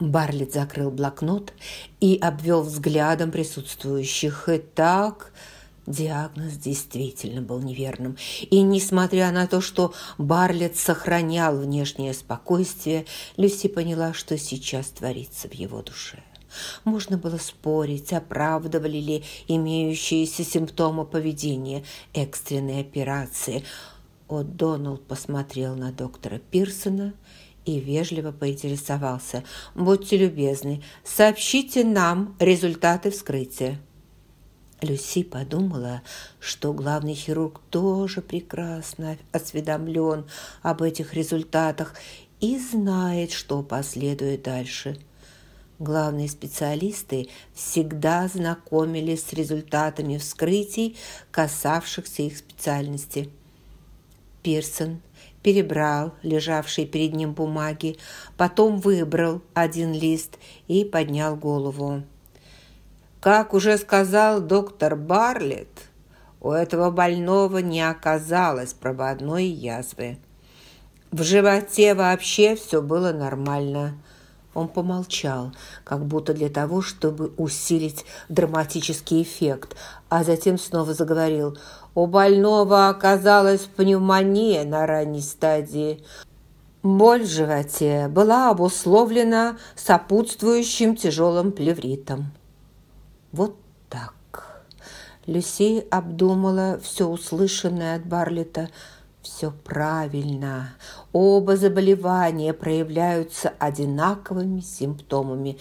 Барлет закрыл блокнот и обвел взглядом присутствующих. Итак, диагноз действительно был неверным. И несмотря на то, что Барлет сохранял внешнее спокойствие, Люси поняла, что сейчас творится в его душе. Можно было спорить, оправдывали ли имеющиеся симптомы поведения экстренной операции. О'Доннелл посмотрел на доктора Пирсона и вежливо поинтересовался. «Будьте любезны, сообщите нам результаты вскрытия». Люси подумала, что главный хирург тоже прекрасно осведомлен об этих результатах и знает, что последует дальше. Главные специалисты всегда знакомились с результатами вскрытий, касавшихся их специальности. Пирсон – перебрал лежавшие перед ним бумаги, потом выбрал один лист и поднял голову. Как уже сказал доктор Барлетт, у этого больного не оказалось прободной язвы. В животе вообще все было нормально. Он помолчал, как будто для того, чтобы усилить драматический эффект, а затем снова заговорил. У больного оказалась пневмония на ранней стадии. Боль в животе была обусловлена сопутствующим тяжелым плевритом. Вот так. Люси обдумала все услышанное от Барлета – все правильно. Оба заболевания проявляются одинаковыми симптомами.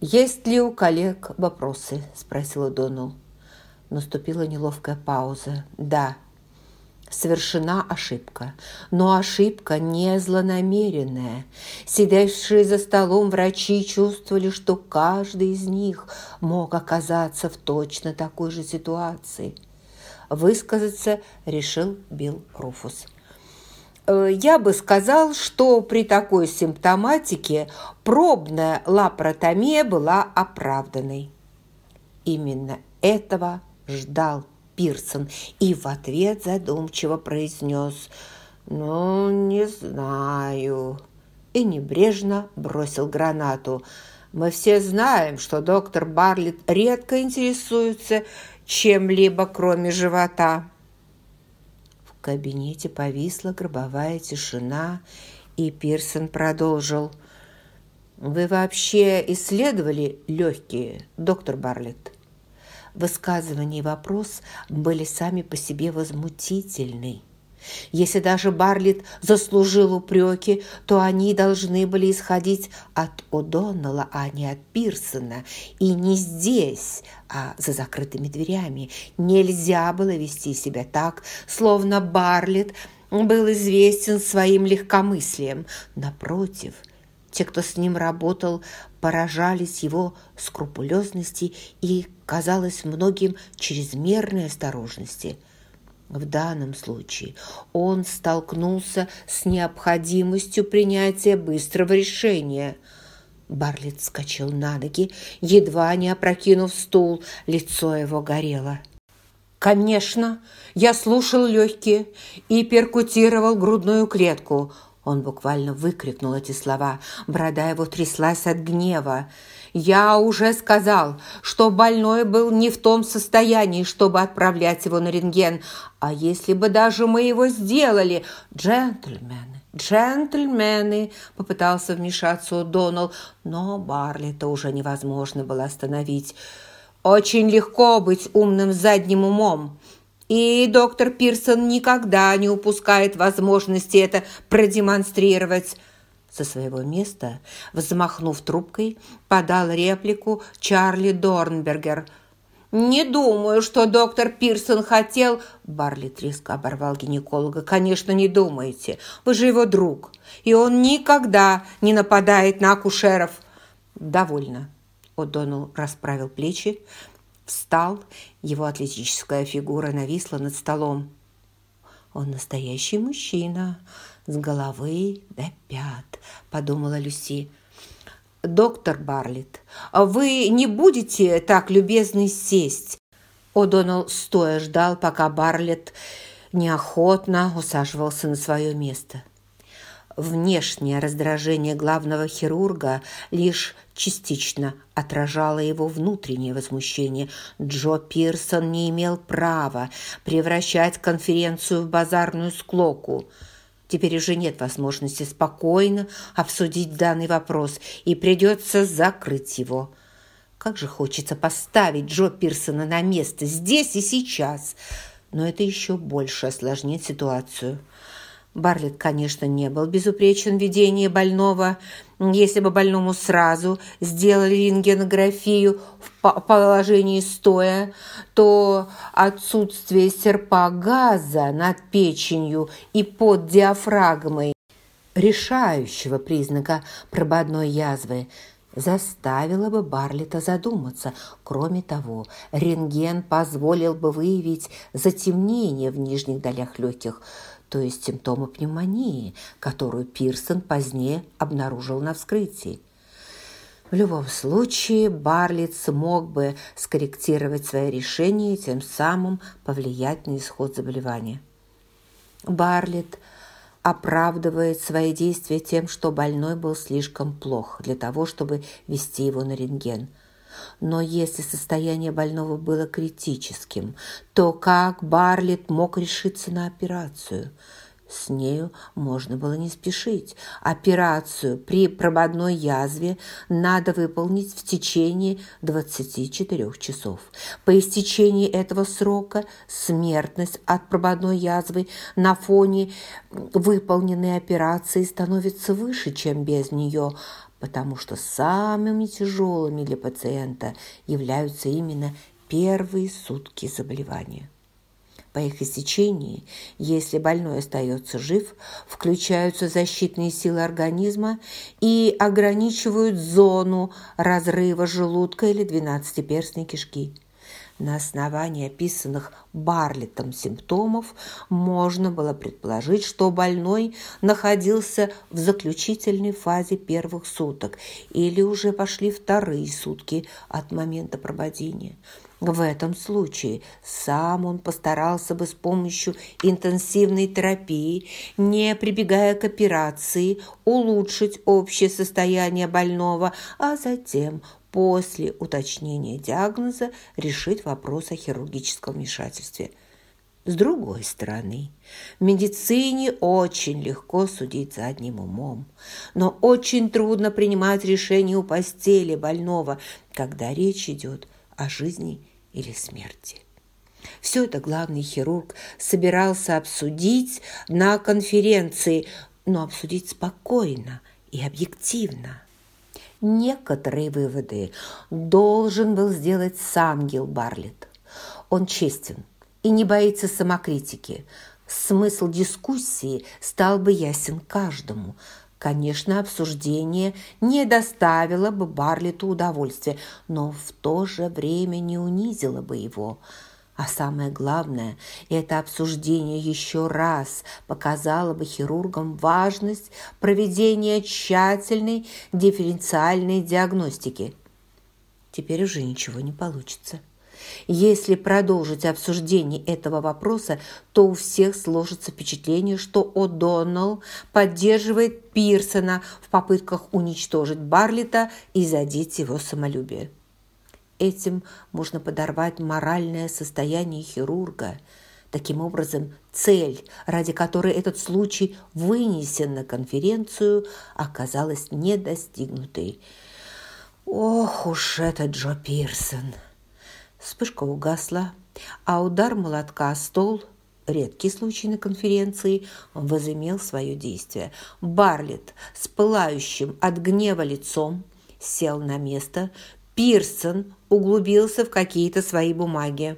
«Есть ли у коллег вопросы?» – спросила Доналл. Наступила неловкая пауза. «Да, совершена ошибка, но ошибка не злонамеренная. Сидящие за столом врачи чувствовали, что каждый из них мог оказаться в точно такой же ситуации – высказаться решил Билл Руфус. «Э, я бы сказал, что при такой симптоматике пробная лапаротомия была оправданной. Именно этого ждал Пирсон и в ответ задумчиво произнес «Ну, не знаю» и небрежно бросил гранату. «Мы все знаем, что доктор Барлетт редко интересуется чем-либо, кроме живота. В кабинете повисла гробовая тишина, и Пирсон продолжил. «Вы вообще исследовали легкие, доктор Барлетт?» Высказывания и вопрос были сами по себе возмутительны. Если даже Барлет заслужил упреки, то они должны были исходить от О'Доннелла, а не от Пирсона. И не здесь, а за закрытыми дверями. Нельзя было вести себя так, словно Барлет был известен своим легкомыслием. Напротив, те, кто с ним работал, поражались его скрупулезности и, казалось многим, чрезмерной осторожности – в данном случае он столкнулся с необходимостью принятия быстрого решения. Барлет вскочил на ноги, едва не опрокинув стул, лицо его горело. «Конечно, я слушал легкие и перкутировал грудную клетку», он буквально выкрикнул эти слова. Борода его тряслась от гнева. «Я уже сказал, что больной был не в том состоянии, чтобы отправлять его на рентген. А если бы даже мы его сделали? Джентльмены, джентльмены!» Попытался вмешаться Доналл, но Барли-то уже невозможно было остановить. «Очень легко быть умным задним умом. И доктор Пирсон никогда не упускает возможности это продемонстрировать. Со своего места, взмахнув трубкой, подал реплику Чарли Дорнбергер. «Не думаю, что доктор Пирсон хотел...» Барли треско оборвал гинеколога. «Конечно, не думаете. Вы же его друг. И он никогда не нападает на акушеров». «Довольно». О'Доннелл расправил плечи, встал, его атлетическая фигура нависла над столом. «Он настоящий мужчина, с головы до пят», – подумала Люси. «Доктор Барлетт, вы не будете так любезны сесть?» О'Доннелл стоя ждал, пока Барлетт неохотно усаживался на свое место. Внешнее раздражение главного хирурга лишь частично отражало его внутреннее возмущение. Джо Пирсон не имел права превращать конференцию в базарную склоку. Теперь уже нет возможности спокойно обсудить данный вопрос, и придется закрыть его. Как же хочется поставить Джо Пирсона на место здесь и сейчас, но это еще больше осложнит ситуацию. Барлет, конечно, не был безупречен в ведении больного. Если бы больному сразу сделали рентгенографию в положении стоя, то отсутствие серпа газа над печенью и под диафрагмой решающего признака прободной язвы заставило бы Барлета задуматься. Кроме того, рентген позволил бы выявить затемнение в нижних долях легких – то есть симптомы пневмонии, которую Пирсон позднее обнаружил на вскрытии. В любом случае, Барлит смог бы скорректировать свои решения и тем самым повлиять на исход заболевания. Барлит оправдывает свои действия тем, что больной был слишком плох для того, чтобы вести его на рентген – но если состояние больного было критическим, то как Барлет мог решиться на операцию? С нею можно было не спешить. Операцию при прободной язве надо выполнить в течение 24 часов. По истечении этого срока смертность от прободной язвы на фоне выполненной операции становится выше, чем без нее – потому что самыми тяжелыми для пациента являются именно первые сутки заболевания. По их истечении, если больной остается жив, включаются защитные силы организма и ограничивают зону разрыва желудка или двенадцатиперстной кишки – на основании описанных Барлетом симптомов можно было предположить, что больной находился в заключительной фазе первых суток или уже пошли вторые сутки от момента прободения. В этом случае сам он постарался бы с помощью интенсивной терапии, не прибегая к операции, улучшить общее состояние больного, а затем после уточнения диагноза решить вопрос о хирургическом вмешательстве. С другой стороны, в медицине очень легко судить задним умом, но очень трудно принимать решение у постели больного, когда речь идет о жизни или смерти. Все это главный хирург собирался обсудить на конференции, но обсудить спокойно и объективно. Некоторые выводы должен был сделать сам Гил Барлетт. Он честен и не боится самокритики. Смысл дискуссии стал бы ясен каждому. Конечно, обсуждение не доставило бы Барлету удовольствия, но в то же время не унизило бы его – а самое главное, это обсуждение еще раз показало бы хирургам важность проведения тщательной дифференциальной диагностики. Теперь уже ничего не получится. Если продолжить обсуждение этого вопроса, то у всех сложится впечатление, что О'Доннелл поддерживает Пирсона в попытках уничтожить Барлета и задеть его самолюбие. Этим можно подорвать моральное состояние хирурга. Таким образом, цель, ради которой этот случай вынесен на конференцию, оказалась недостигнутой. Ох уж этот Джо Пирсон! Вспышка угасла, а удар молотка о стол – редкий случай на конференции, возымел свое действие. Барлет с пылающим от гнева лицом сел на место, Пирсон углубился в какие-то свои бумаги.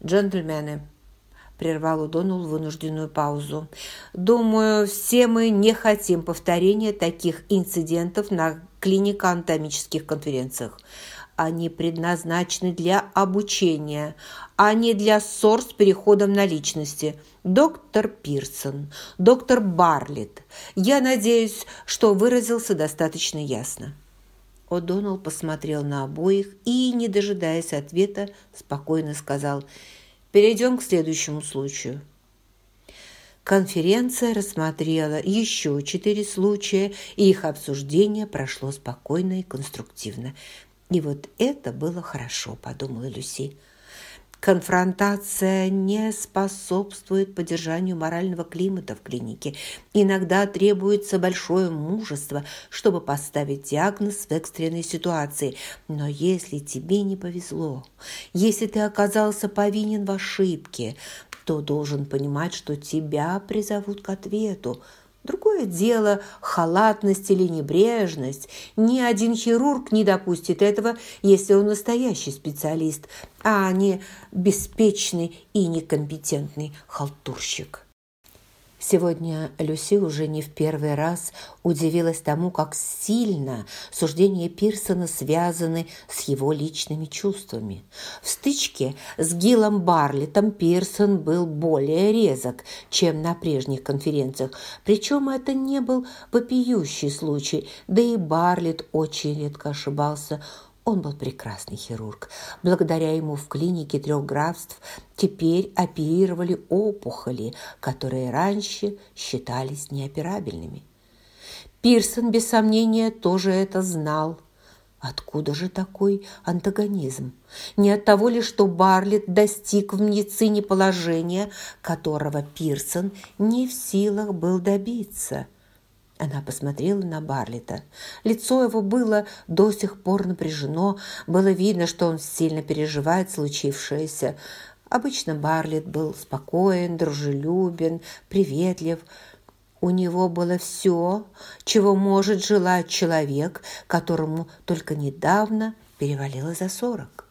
«Джентльмены», – прервал Удонул вынужденную паузу, – «думаю, все мы не хотим повторения таких инцидентов на клинико-анатомических конференциях. Они предназначены для обучения, а не для ссор с переходом на личности. Доктор Пирсон, доктор Барлетт, я надеюсь, что выразился достаточно ясно». О'Доннелл посмотрел на обоих и, не дожидаясь ответа, спокойно сказал «Перейдем к следующему случаю». Конференция рассмотрела еще четыре случая, и их обсуждение прошло спокойно и конструктивно. И вот это было хорошо, подумала Люси. Конфронтация не способствует поддержанию морального климата в клинике. Иногда требуется большое мужество, чтобы поставить диагноз в экстренной ситуации. Но если тебе не повезло, если ты оказался повинен в ошибке, то должен понимать, что тебя призовут к ответу – Другое дело – халатность или небрежность. Ни один хирург не допустит этого, если он настоящий специалист, а не беспечный и некомпетентный халтурщик. Сегодня Люси уже не в первый раз удивилась тому, как сильно суждения Пирсона связаны с его личными чувствами. В стычке с Гиллом Барлетом Пирсон был более резок, чем на прежних конференциях, причем это не был вопиющий случай, да и Барлет очень редко ошибался – он был прекрасный хирург. Благодаря ему в клинике трех графств теперь оперировали опухоли, которые раньше считались неоперабельными. Пирсон, без сомнения, тоже это знал. Откуда же такой антагонизм? Не от того ли, что Барлетт достиг в медицине положения, которого Пирсон не в силах был добиться – она посмотрела на Барлета. Лицо его было до сих пор напряжено. Было видно, что он сильно переживает случившееся. Обычно Барлет был спокоен, дружелюбен, приветлив. У него было все, чего может желать человек, которому только недавно перевалило за сорок.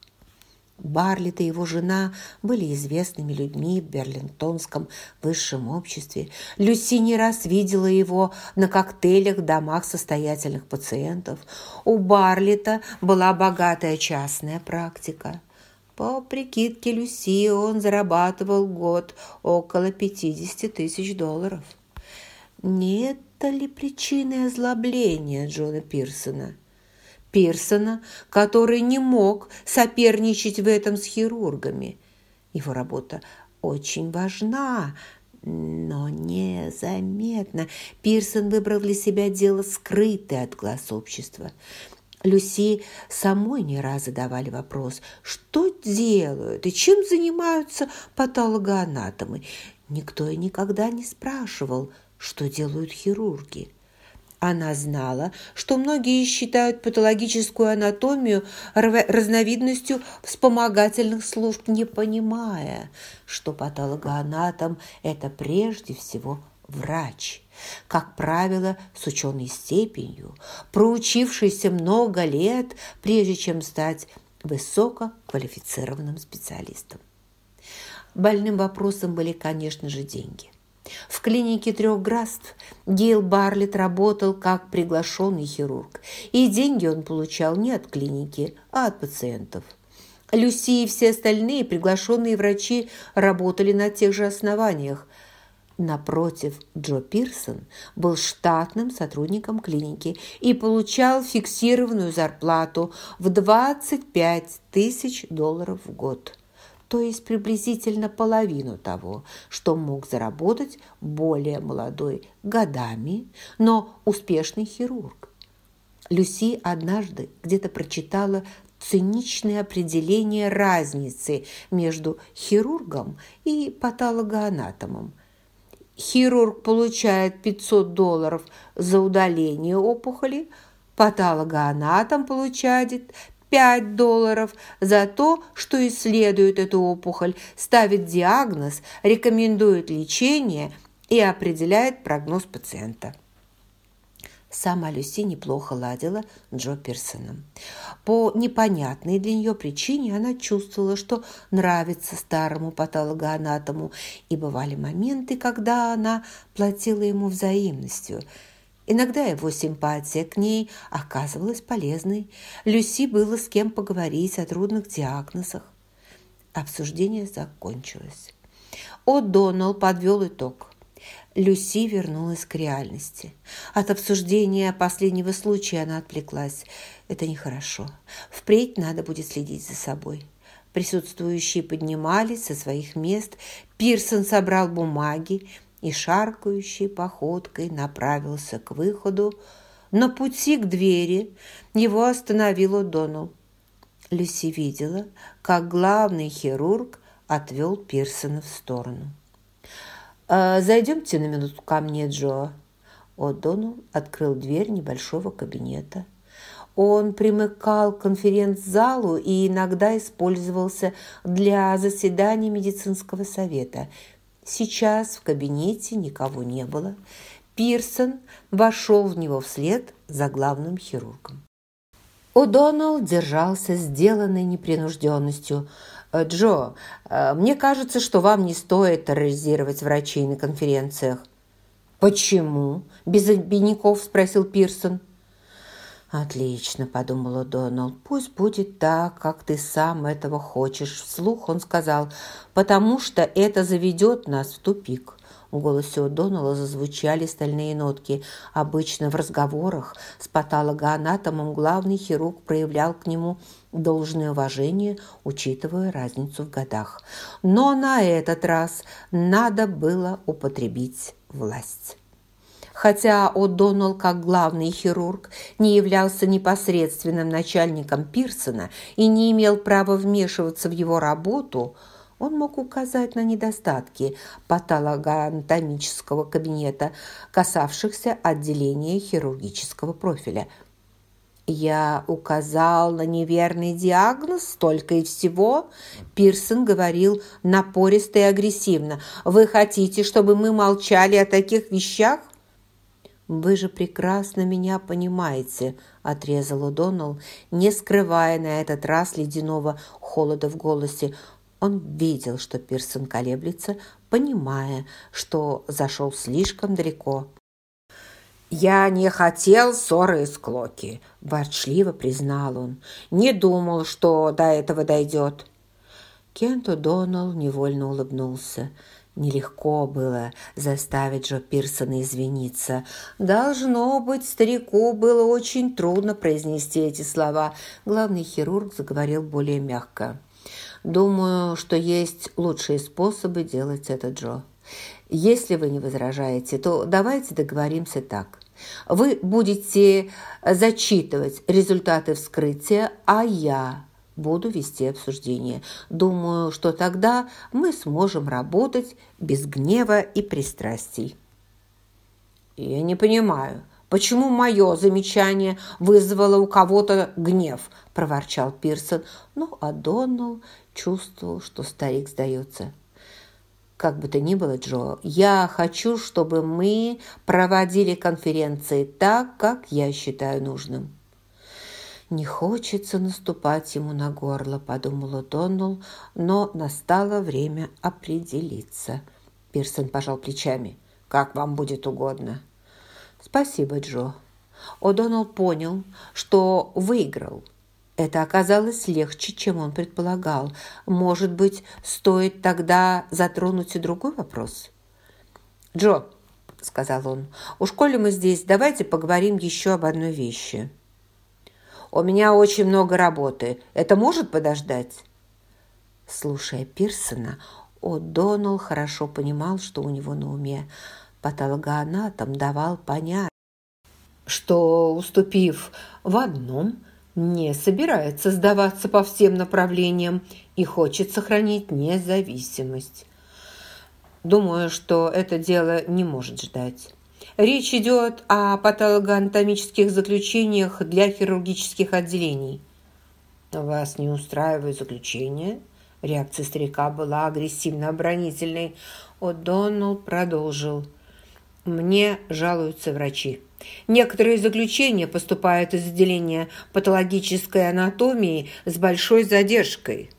Барлит и его жена были известными людьми в берлинтонском высшем обществе. Люси не раз видела его на коктейлях в домах состоятельных пациентов. У Барлита была богатая частная практика. По прикидке Люси он зарабатывал год около 50 тысяч долларов. Не это ли причиной озлобления Джона Пирсона? Пирсона, который не мог соперничать в этом с хирургами. Его работа очень важна, но незаметно. Пирсон выбрал для себя дело скрытое от глаз общества. Люси самой не раз задавали вопрос, что делают и чем занимаются патологоанатомы. Никто и никогда не спрашивал, что делают хирурги. Она знала, что многие считают патологическую анатомию разновидностью вспомогательных служб, не понимая, что патологоанатом – это прежде всего врач, как правило, с ученой степенью, проучившийся много лет, прежде чем стать высококвалифицированным специалистом. Больным вопросом были, конечно же, деньги – в клинике трех графств Гейл Барлетт работал как приглашенный хирург, и деньги он получал не от клиники, а от пациентов. Люси и все остальные приглашенные врачи работали на тех же основаниях. Напротив, Джо Пирсон был штатным сотрудником клиники и получал фиксированную зарплату в 25 тысяч долларов в год то есть приблизительно половину того, что мог заработать более молодой годами, но успешный хирург. Люси однажды где-то прочитала циничное определение разницы между хирургом и патологоанатомом. Хирург получает 500 долларов за удаление опухоли, патологоанатом получает 5 долларов за то, что исследует эту опухоль, ставит диагноз, рекомендует лечение и определяет прогноз пациента. Сама Люси неплохо ладила Джо Пирсоном. По непонятной для нее причине она чувствовала, что нравится старому патологоанатому, и бывали моменты, когда она платила ему взаимностью – Иногда его симпатия к ней оказывалась полезной. Люси было с кем поговорить о трудных диагнозах. Обсуждение закончилось. О'Доннелл подвел итог. Люси вернулась к реальности. От обсуждения последнего случая она отвлеклась. Это нехорошо. Впредь надо будет следить за собой. Присутствующие поднимались со своих мест. Пирсон собрал бумаги и шаркающей походкой направился к выходу. На пути к двери его остановил О'Доннелл. Люси видела, как главный хирург отвел Пирсона в сторону. «А, «Зайдемте на минуту ко мне, Джо». О'Доннелл открыл дверь небольшого кабинета. Он примыкал к конференц-залу и иногда использовался для заседаний медицинского совета. Сейчас в кабинете никого не было. Пирсон вошел в него вслед за главным хирургом. О'Доннелл держался сделанной непринужденностью. «Джо, э, мне кажется, что вам не стоит терроризировать врачей на конференциях». «Почему?» – без обиняков спросил Пирсон. «Отлично», – подумала Доналд. «Пусть будет так, как ты сам этого хочешь». Вслух он сказал, «потому что это заведет нас в тупик». В голосе у Донала зазвучали стальные нотки. Обычно в разговорах с патологоанатомом главный хирург проявлял к нему должное уважение, учитывая разницу в годах. Но на этот раз надо было употребить власть. Хотя О'Доннелл, как главный хирург, не являлся непосредственным начальником Пирсона и не имел права вмешиваться в его работу, он мог указать на недостатки патологоанатомического кабинета, касавшихся отделения хирургического профиля. «Я указал на неверный диагноз, только и всего», – Пирсон говорил напористо и агрессивно. «Вы хотите, чтобы мы молчали о таких вещах?» «Вы же прекрасно меня понимаете», – отрезал Удонал, не скрывая на этот раз ледяного холода в голосе. Он видел, что Пирсон колеблется, понимая, что зашел слишком далеко. «Я не хотел ссоры и склоки», – ворчливо признал он. «Не думал, что до этого дойдет». Кент О'Доннелл невольно улыбнулся. Нелегко было заставить Джо Пирсона извиниться. Должно быть, старику было очень трудно произнести эти слова. Главный хирург заговорил более мягко. «Думаю, что есть лучшие способы делать это, Джо. Если вы не возражаете, то давайте договоримся так. Вы будете зачитывать результаты вскрытия, а я буду вести обсуждение. Думаю, что тогда мы сможем работать без гнева и пристрастий. Я не понимаю, почему мое замечание вызвало у кого-то гнев, проворчал Пирсон, но Адоннелл чувствовал, что старик сдается. Как бы то ни было, Джо, я хочу, чтобы мы проводили конференции так, как я считаю нужным. «Не хочется наступать ему на горло», – подумала Доннелл, но настало время определиться. Пирсон пожал плечами. «Как вам будет угодно». «Спасибо, Джо». О'Доннелл понял, что выиграл. Это оказалось легче, чем он предполагал. Может быть, стоит тогда затронуть и другой вопрос? «Джо», – сказал он, – «у школе мы здесь, давайте поговорим еще об одной вещи». У меня очень много работы. Это может подождать?» Слушая Пирсона, О'Доннелл хорошо понимал, что у него на уме. Патологоанатом давал понять, что, уступив в одном, не собирается сдаваться по всем направлениям и хочет сохранить независимость. Думаю, что это дело не может ждать. Речь идет о патологоанатомических заключениях для хирургических отделений. Вас не устраивает заключение? Реакция старика была агрессивно-оборонительной. О'Доннелл продолжил. Мне жалуются врачи. Некоторые заключения поступают из отделения патологической анатомии с большой задержкой.